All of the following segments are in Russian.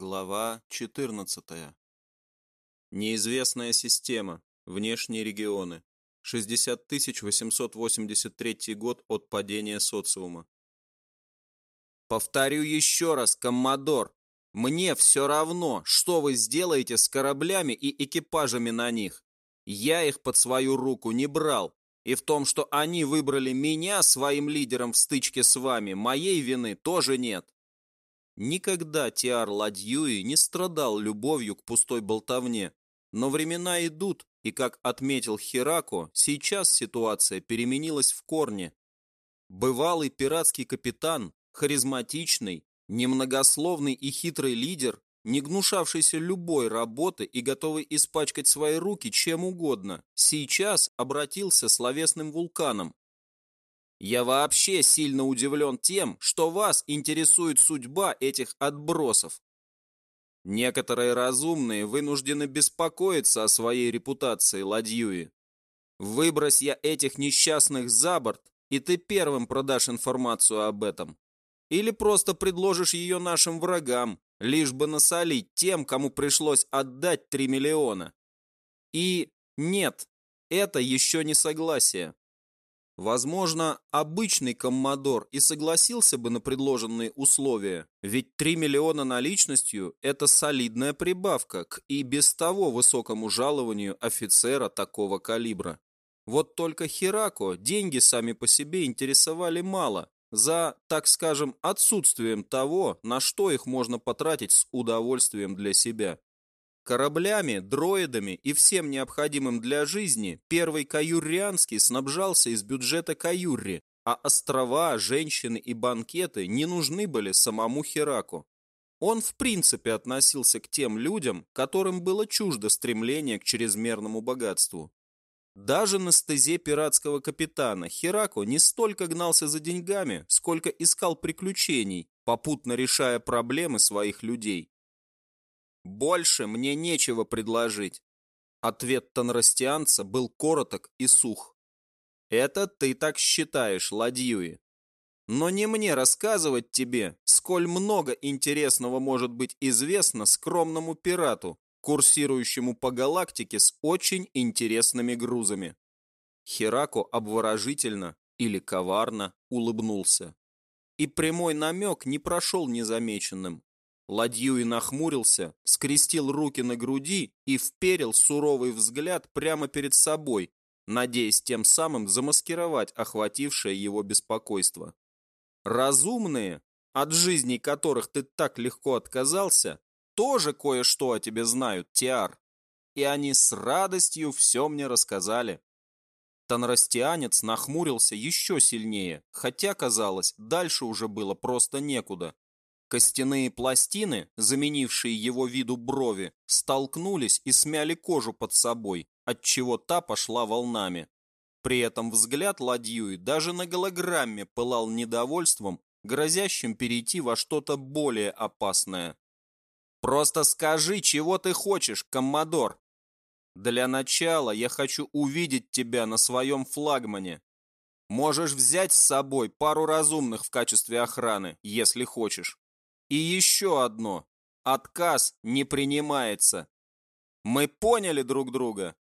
Глава 14. Неизвестная система. Внешние регионы. 60 883 год от падения социума. Повторю еще раз, коммодор. Мне все равно, что вы сделаете с кораблями и экипажами на них. Я их под свою руку не брал. И в том, что они выбрали меня своим лидером в стычке с вами, моей вины тоже нет. Никогда Тиар Ладьюи не страдал любовью к пустой болтовне, но времена идут, и, как отметил Хирако, сейчас ситуация переменилась в корне. Бывалый пиратский капитан, харизматичный, немногословный и хитрый лидер, не гнушавшийся любой работы и готовый испачкать свои руки чем угодно, сейчас обратился словесным вулканом, я вообще сильно удивлен тем, что вас интересует судьба этих отбросов. Некоторые разумные вынуждены беспокоиться о своей репутации, Ладьюи. Выбрось я этих несчастных за борт, и ты первым продашь информацию об этом. Или просто предложишь ее нашим врагам, лишь бы насолить тем, кому пришлось отдать 3 миллиона. И нет, это еще не согласие. Возможно, обычный коммодор и согласился бы на предложенные условия, ведь 3 миллиона наличностью – это солидная прибавка к и без того высокому жалованию офицера такого калибра. Вот только Хирако деньги сами по себе интересовали мало, за, так скажем, отсутствием того, на что их можно потратить с удовольствием для себя. Кораблями, дроидами и всем необходимым для жизни первый Каюррианский снабжался из бюджета Каюрри, а острова, женщины и банкеты не нужны были самому Хераку. Он в принципе относился к тем людям, которым было чуждо стремление к чрезмерному богатству. Даже на стезе пиратского капитана Херако не столько гнался за деньгами, сколько искал приключений, попутно решая проблемы своих людей. Больше мне нечего предложить. Ответ танрастианца был короток и сух. Это ты так считаешь, Ладьюи. Но не мне рассказывать тебе, сколь много интересного может быть известно скромному пирату, курсирующему по галактике с очень интересными грузами. Херако обворожительно или коварно улыбнулся. И прямой намек не прошел незамеченным. Ладьюи нахмурился, скрестил руки на груди и вперил суровый взгляд прямо перед собой, надеясь тем самым замаскировать охватившее его беспокойство. Разумные, от жизни которых ты так легко отказался, тоже кое-что о тебе знают, Тиар. И они с радостью все мне рассказали. Танрастианец нахмурился еще сильнее, хотя, казалось, дальше уже было просто некуда. Костяные пластины, заменившие его виду брови, столкнулись и смяли кожу под собой, отчего та пошла волнами. При этом взгляд Ладьюи даже на голограмме пылал недовольством, грозящим перейти во что-то более опасное. «Просто скажи, чего ты хочешь, коммодор!» «Для начала я хочу увидеть тебя на своем флагмане. Можешь взять с собой пару разумных в качестве охраны, если хочешь. И еще одно. Отказ не принимается. Мы поняли друг друга.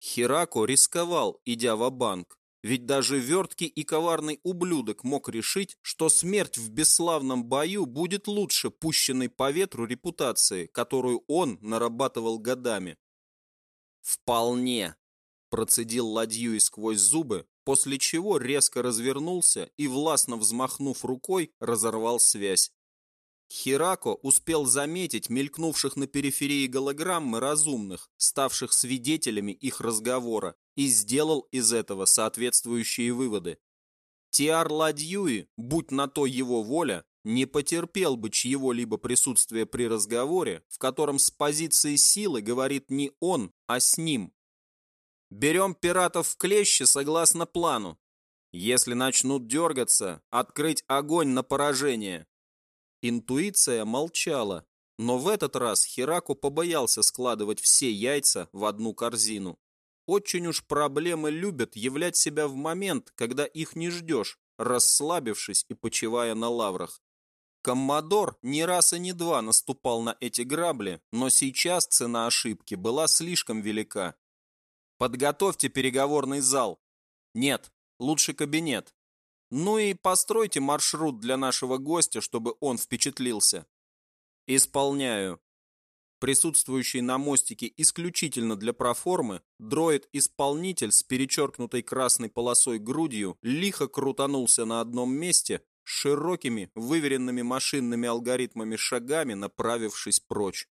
Хирако рисковал, идя в банк ведь даже верткий и коварный ублюдок мог решить, что смерть в бесславном бою будет лучше пущенной по ветру репутации, которую он нарабатывал годами. «Вполне», – процедил Ладьюи сквозь зубы, после чего резко развернулся и, властно взмахнув рукой, разорвал связь. Хирако успел заметить мелькнувших на периферии голограммы разумных, ставших свидетелями их разговора, и сделал из этого соответствующие выводы. Тиар Ладьюи, будь на то его воля, не потерпел бы чьего-либо присутствия при разговоре, в котором с позиции силы говорит не он, а с ним. Берем пиратов в клещи согласно плану. Если начнут дергаться, открыть огонь на поражение. Интуиция молчала, но в этот раз Хираку побоялся складывать все яйца в одну корзину. Очень уж проблемы любят являть себя в момент, когда их не ждешь, расслабившись и почивая на лаврах. Коммодор не раз и не два наступал на эти грабли, но сейчас цена ошибки была слишком велика. Подготовьте переговорный зал. Нет, лучше кабинет. Ну и постройте маршрут для нашего гостя, чтобы он впечатлился. Исполняю. Присутствующий на мостике исключительно для проформы, дроид-исполнитель с перечеркнутой красной полосой грудью лихо крутанулся на одном месте, широкими, выверенными машинными алгоритмами шагами направившись прочь.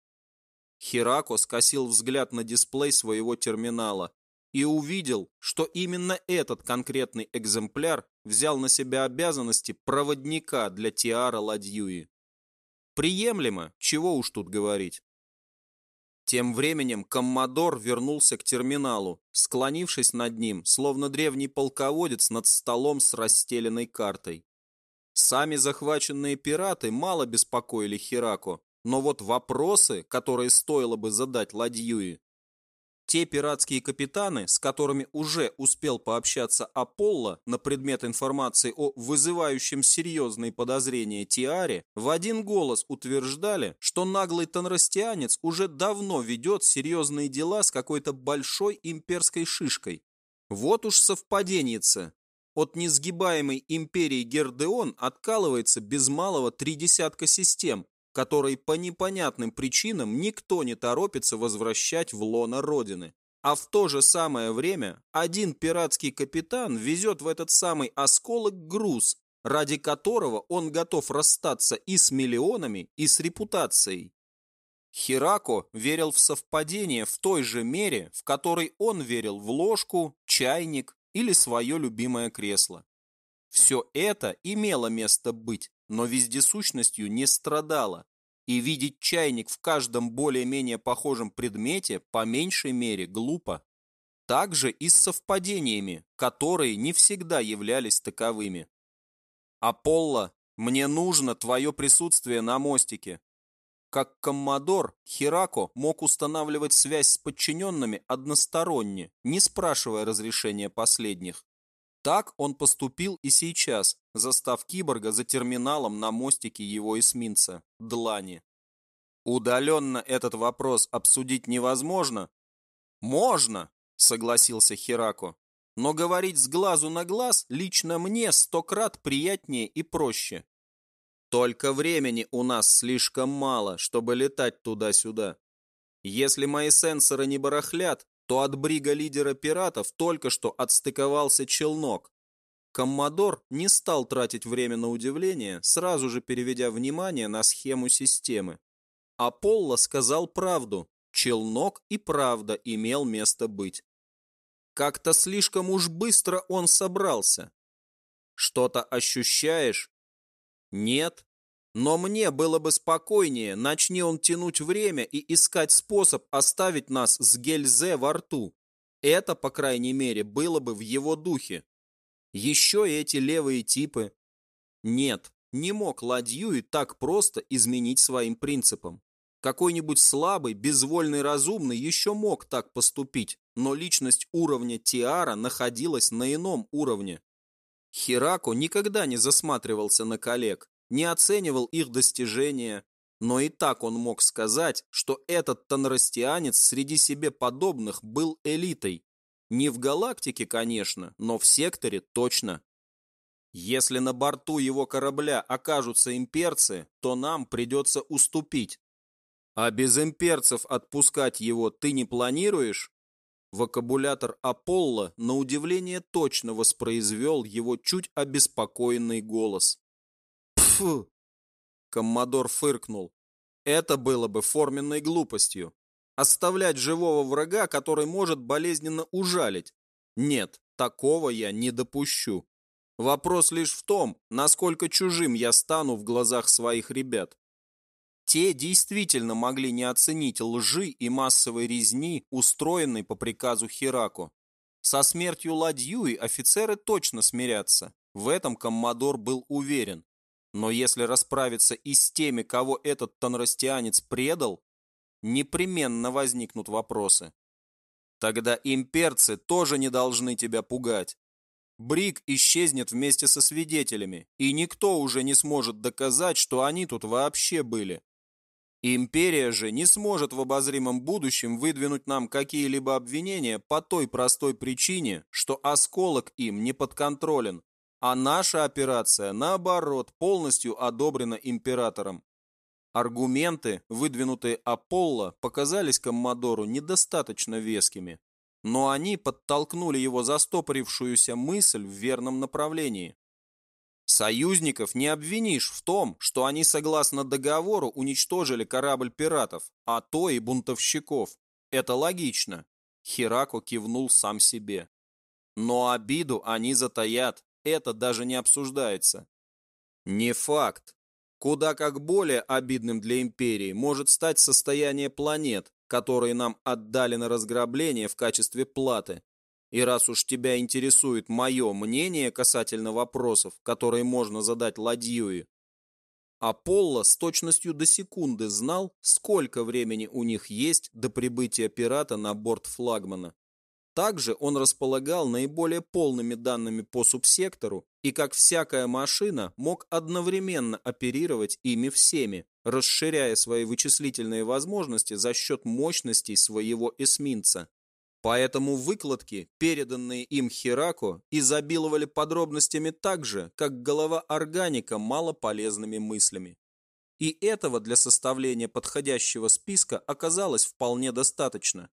Хирако скосил взгляд на дисплей своего терминала и увидел, что именно этот конкретный экземпляр взял на себя обязанности проводника для Тиара Ладьюи. Приемлемо, чего уж тут говорить. Тем временем коммодор вернулся к терминалу, склонившись над ним, словно древний полководец над столом с расстеленной картой. Сами захваченные пираты мало беспокоили Хирако, но вот вопросы, которые стоило бы задать Ладьюи, те пиратские капитаны, с которыми уже успел пообщаться Аполло на предмет информации о вызывающем серьезные подозрения Тиаре, в один голос утверждали, что наглый тонрастианец уже давно ведет серьезные дела с какой-то большой имперской шишкой. Вот уж совпаденница. От несгибаемой империи Гердеон откалывается без малого три десятка систем, который по непонятным причинам никто не торопится возвращать в лоно Родины. А в то же самое время один пиратский капитан везет в этот самый осколок груз, ради которого он готов расстаться и с миллионами, и с репутацией. Хирако верил в совпадение в той же мере, в которой он верил в ложку, чайник или свое любимое кресло. Все это имело место быть, но вездесущностью не страдала, и видеть чайник в каждом более-менее похожем предмете по меньшей мере глупо. Также и с совпадениями, которые не всегда являлись таковыми. «Аполло, мне нужно твое присутствие на мостике». Как коммодор, Хирако мог устанавливать связь с подчиненными односторонне, не спрашивая разрешения последних. Так он поступил и сейчас, застав киборга за терминалом на мостике его эсминца, Длани. Удаленно этот вопрос обсудить невозможно? Можно, согласился Хирако. Но говорить с глазу на глаз лично мне сто крат приятнее и проще. Только времени у нас слишком мало, чтобы летать туда-сюда. Если мои сенсоры не барахлят, то от брига лидера пиратов только что отстыковался челнок. Коммодор не стал тратить время на удивление, сразу же переведя внимание на схему системы. Аполло сказал правду. Челнок и правда имел место быть. Как-то слишком уж быстро он собрался. Что-то ощущаешь? Нет. Но мне было бы спокойнее, начни он тянуть время и искать способ оставить нас с гельзе во рту. Это, по крайней мере, было бы в его духе. Еще и эти левые типы. Нет, не мог ладью и так просто изменить своим принципам. Какой-нибудь слабый, безвольный разумный еще мог так поступить, но личность уровня Тиара находилась на ином уровне. Хирако никогда не засматривался на коллег, не оценивал их достижения, но и так он мог сказать, что этот тонрастианец среди себе подобных был элитой. Не в галактике, конечно, но в секторе точно. Если на борту его корабля окажутся имперцы, то нам придется уступить. А без имперцев отпускать его ты не планируешь? Вокабулятор Аполло на удивление точно воспроизвел его чуть обеспокоенный голос. Фу! Коммодор фыркнул. Это было бы форменной глупостью. Оставлять живого врага, который может болезненно ужалить. Нет, такого я не допущу. Вопрос лишь в том, насколько чужим я стану в глазах своих ребят. Те действительно могли не оценить лжи и массовой резни, устроенной по приказу Хираку. Со смертью Ладьюи офицеры точно смирятся. В этом коммодор был уверен. Но если расправиться и с теми, кого этот тонрастианец предал, непременно возникнут вопросы. Тогда имперцы тоже не должны тебя пугать. Брик исчезнет вместе со свидетелями, и никто уже не сможет доказать, что они тут вообще были. Империя же не сможет в обозримом будущем выдвинуть нам какие-либо обвинения по той простой причине, что осколок им не подконтролен, а наша операция, наоборот, полностью одобрена императором. Аргументы, выдвинутые Аполло, показались Коммодору недостаточно вескими, но они подтолкнули его застопорившуюся мысль в верном направлении. Союзников не обвинишь в том, что они согласно договору уничтожили корабль пиратов, а то и бунтовщиков. Это логично. Хирако кивнул сам себе. Но обиду они затаят, это даже не обсуждается. Не факт. Куда как более обидным для империи может стать состояние планет, которые нам отдали на разграбление в качестве платы, и раз уж тебя интересует мое мнение касательно вопросов, которые можно задать Ладьюи, Аполло с точностью до секунды знал, сколько времени у них есть до прибытия пирата на борт флагмана. Также он располагал наиболее полными данными по субсектору и, как всякая машина, мог одновременно оперировать ими всеми, расширяя свои вычислительные возможности за счет мощностей своего эсминца. Поэтому выкладки, переданные им Хирако, изобиловали подробностями так же, как голова органика малополезными мыслями. И этого для составления подходящего списка оказалось вполне достаточно.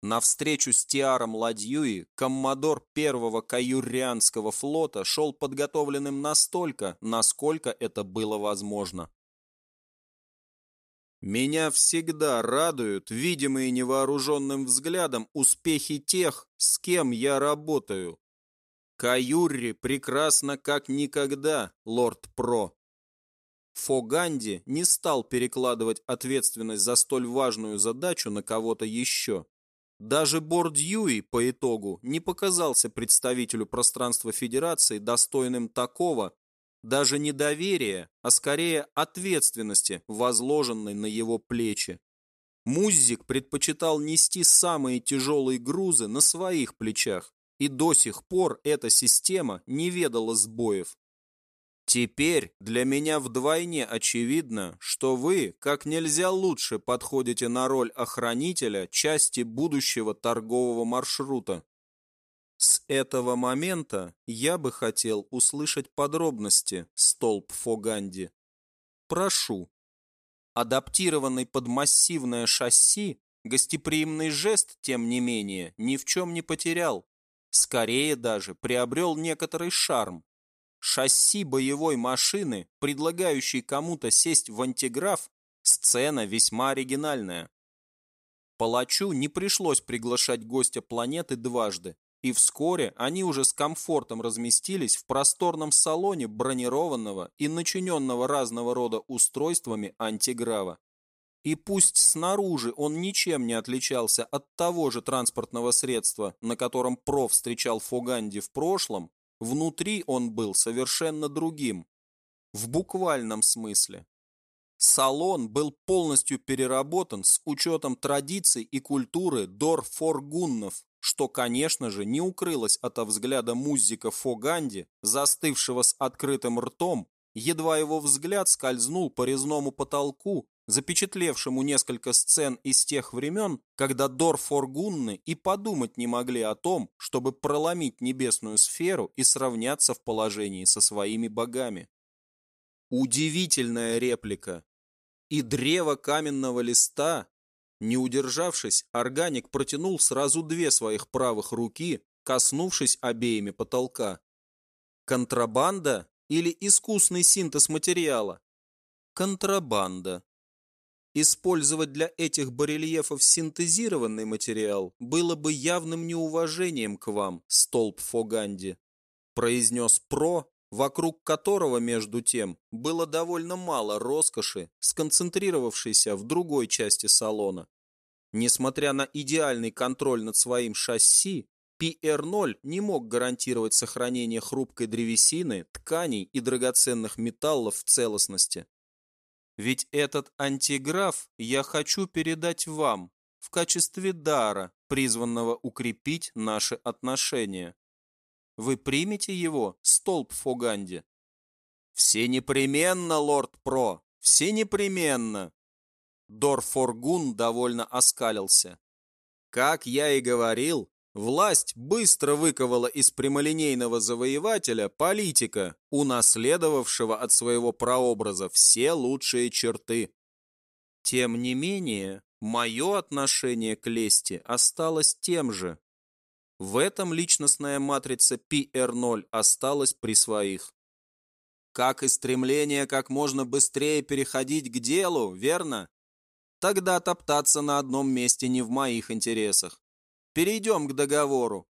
На встречу с Тиаром Ладьюи коммодор первого каюрианского флота шел подготовленным настолько, насколько это было возможно. Меня всегда радуют видимые невооруженным взглядом успехи тех, с кем я работаю. Каюрри прекрасно как никогда, лорд Про. Фоганди не стал перекладывать ответственность за столь важную задачу на кого-то еще. Даже Бордьюи по итогу не показался представителю пространства Федерации достойным такого, даже не доверия, а скорее ответственности, возложенной на его плечи. Музик предпочитал нести самые тяжелые грузы на своих плечах, и до сих пор эта система не ведала сбоев. Теперь для меня вдвойне очевидно, что вы как нельзя лучше подходите на роль охранителя части будущего торгового маршрута. С этого момента я бы хотел услышать подробности, столб Фоганди. Прошу. Адаптированный под массивное шасси, гостеприимный жест, тем не менее, ни в чем не потерял. Скорее даже приобрел некоторый шарм. Шасси боевой машины, предлагающей кому-то сесть в антиграф, сцена весьма оригинальная. Палачу не пришлось приглашать гостя планеты дважды. И вскоре они уже с комфортом разместились в просторном салоне бронированного и начиненного разного рода устройствами антиграва. И пусть снаружи он ничем не отличался от того же транспортного средства, на котором Про встречал Фоганди в прошлом, внутри он был совершенно другим. В буквальном смысле. Салон был полностью переработан с учетом традиций и культуры Дор-Форгуннов, что, конечно же, не укрылось от взгляда музыка Фоганди, застывшего с открытым ртом, едва его взгляд скользнул по резному потолку, запечатлевшему несколько сцен из тех времен, когда Дорфоргунны и подумать не могли о том, чтобы проломить небесную сферу и сравняться в положении со своими богами. Удивительная реплика. И древо каменного листа не удержавшись, органик протянул сразу две своих правых руки, коснувшись обеими потолка. Контрабанда или искусный синтез материала? Контрабанда. Использовать для этих барельефов синтезированный материал было бы явным неуважением к вам, столб Фоганди, произнес Про, вокруг которого, между тем, было довольно мало роскоши, сконцентрировавшейся в другой части салона. Несмотря на идеальный контроль над своим шасси, PR-0 не мог гарантировать сохранение хрупкой древесины, тканей и драгоценных металлов в целостности. Ведь этот антиграф я хочу передать вам в качестве дара, призванного укрепить наши отношения. Вы примете его, столб Фоганди? Все непременно, лорд Про, все непременно. Дорфоргун довольно оскалился. Как я и говорил, власть быстро выковала из прямолинейного завоевателя политика, унаследовавшего от своего прообраза все лучшие черты. Тем не менее, мое отношение к лести осталось тем же. В этом личностная матрица PR0 осталась при своих. Как и стремление как можно быстрее переходить к делу, верно? Тогда топтаться на одном месте не в моих интересах. Перейдем к договору.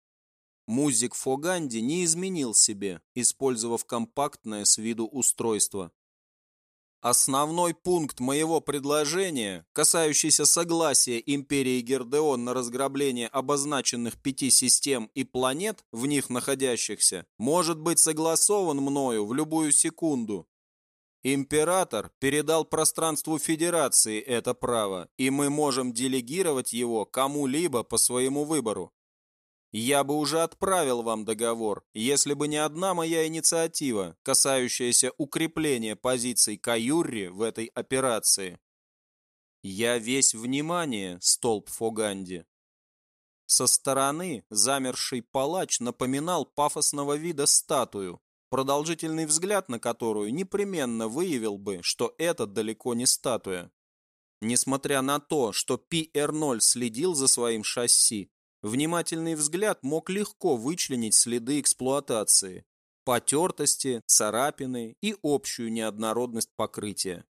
Музик Фоганди не изменил себе, использовав компактное с виду устройство. Основной пункт моего предложения, касающийся согласия империи Гердеон на разграбление обозначенных пяти систем и планет, в них находящихся, может быть согласован мною в любую секунду. Император передал пространству Федерации это право, и мы можем делегировать его кому-либо по своему выбору. Я бы уже отправил вам договор, если бы не одна моя инициатива, касающаяся укрепления позиций Каюрри в этой операции. Я весь внимание, столб Фоганди. Со стороны замерший палач напоминал пафосного вида статую, продолжительный взгляд на которую непременно выявил бы, что это далеко не статуя. Несмотря на то, что PR0 следил за своим шасси, Внимательный взгляд мог легко вычленить следы эксплуатации, потертости, царапины и общую неоднородность покрытия.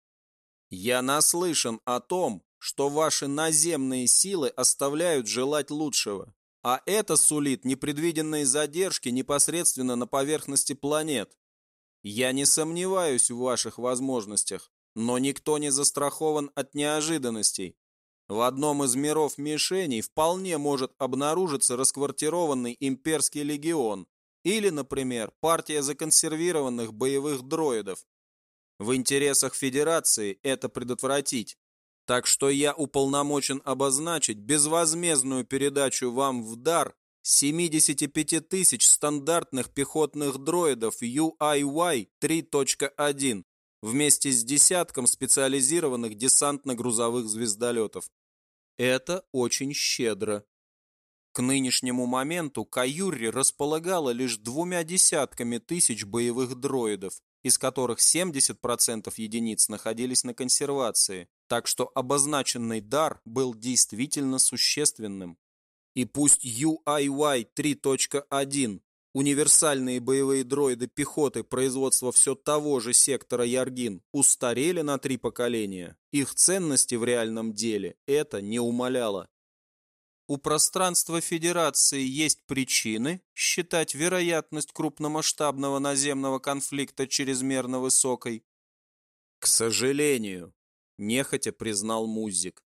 Я наслышан о том, что ваши наземные силы оставляют желать лучшего, а это сулит непредвиденные задержки непосредственно на поверхности планет. Я не сомневаюсь в ваших возможностях, но никто не застрахован от неожиданностей, в одном из миров мишеней вполне может обнаружиться расквартированный имперский легион или, например, партия законсервированных боевых дроидов. В интересах Федерации это предотвратить. Так что я уполномочен обозначить безвозмездную передачу вам в дар 75 тысяч стандартных пехотных дроидов UIY 3.1 вместе с десятком специализированных десантно-грузовых звездолетов. Это очень щедро. К нынешнему моменту Каюри располагала лишь двумя десятками тысяч боевых дроидов, из которых 70% единиц находились на консервации, так что обозначенный дар был действительно существенным. И пусть UIY 3.1 Универсальные боевые дроиды пехоты производства все того же сектора Яргин устарели на три поколения. Их ценности в реальном деле это не умаляло. У пространства Федерации есть причины считать вероятность крупномасштабного наземного конфликта чрезмерно высокой. К сожалению, нехотя признал Музик.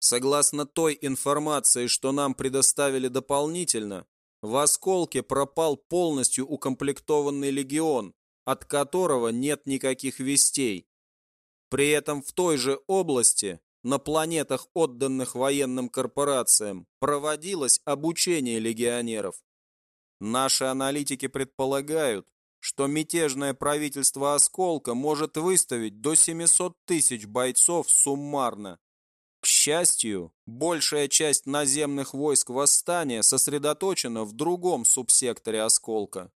Согласно той информации, что нам предоставили дополнительно, в осколке пропал полностью укомплектованный легион, от которого нет никаких вестей. При этом в той же области, на планетах, отданных военным корпорациям, проводилось обучение легионеров. Наши аналитики предполагают, что мятежное правительство Осколка может выставить до 700 тысяч бойцов суммарно, к счастью, большая часть наземных войск восстания сосредоточена в другом субсекторе осколка.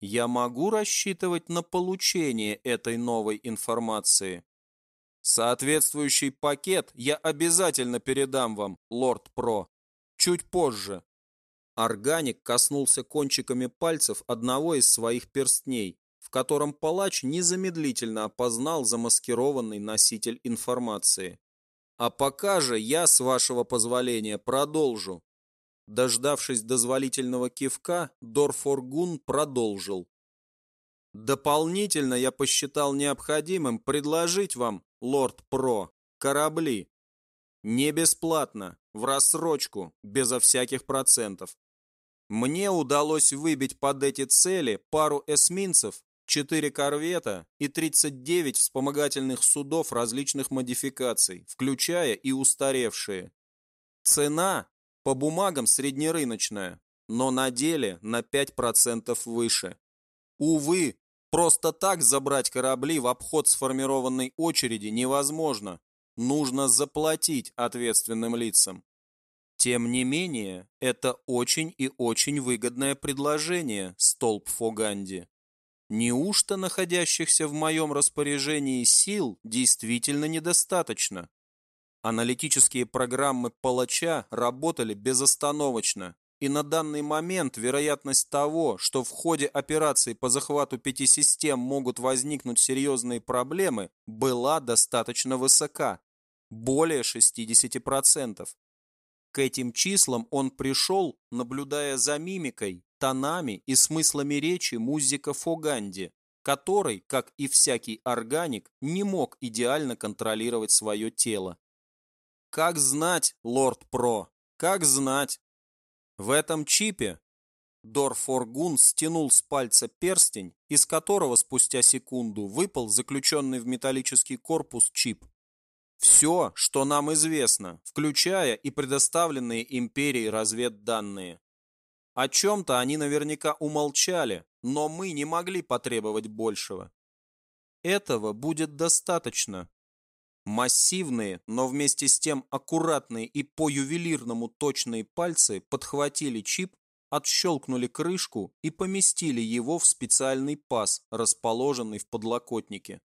Я могу рассчитывать на получение этой новой информации. Соответствующий пакет я обязательно передам вам, лорд Про. Чуть позже. Органик коснулся кончиками пальцев одного из своих перстней, в котором палач незамедлительно опознал замаскированный носитель информации. А пока же я, с вашего позволения, продолжу. Дождавшись дозволительного кивка, Дорфоргун продолжил. Дополнительно я посчитал необходимым предложить вам, лорд Про, корабли. Не бесплатно, в рассрочку, безо всяких процентов. Мне удалось выбить под эти цели пару эсминцев 4 корвета и 39 вспомогательных судов различных модификаций, включая и устаревшие. Цена по бумагам среднерыночная, но на деле на 5% выше. Увы, просто так забрать корабли в обход сформированной очереди невозможно. Нужно заплатить ответственным лицам. Тем не менее, это очень и очень выгодное предложение, столб Фоганди. Неужто находящихся в моем распоряжении сил действительно недостаточно? Аналитические программы палача работали безостановочно, и на данный момент вероятность того, что в ходе операции по захвату пяти систем могут возникнуть серьезные проблемы, была достаточно высока – более 60%. К этим числам он пришел, наблюдая за мимикой, тонами и смыслами речи музыка Фоганди, который, как и всякий органик, не мог идеально контролировать свое тело. Как знать, лорд Про, как знать. В этом чипе Дорфоргун стянул с пальца перстень, из которого спустя секунду выпал заключенный в металлический корпус чип. Все, что нам известно, включая и предоставленные империей разведданные. О чем-то они наверняка умолчали, но мы не могли потребовать большего. Этого будет достаточно, Массивные, но вместе с тем аккуратные и по-ювелирному точные пальцы подхватили чип, отщелкнули крышку и поместили его в специальный паз, расположенный в подлокотнике.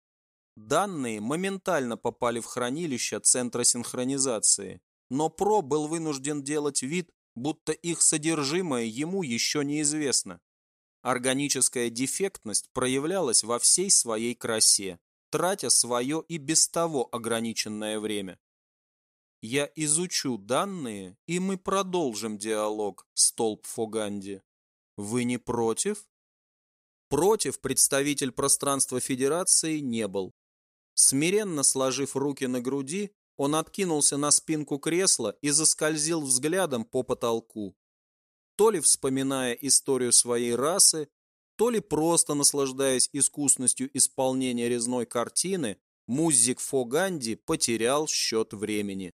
Данные моментально попали в хранилище центра синхронизации, но ПРО был вынужден делать вид, будто их содержимое ему еще неизвестно. Органическая дефектность проявлялась во всей своей красе тратя свое и без того ограниченное время. Я изучу данные, и мы продолжим диалог, столб Фоганди. Вы не против? Против представитель пространства Федерации не был. Смиренно сложив руки на груди, он откинулся на спинку кресла и заскользил взглядом по потолку. То ли вспоминая историю своей расы, то ли просто наслаждаясь искусностью исполнения резной картины, музик Фоганди потерял счет времени.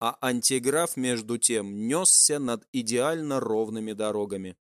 А антиграф, между тем, несся над идеально ровными дорогами.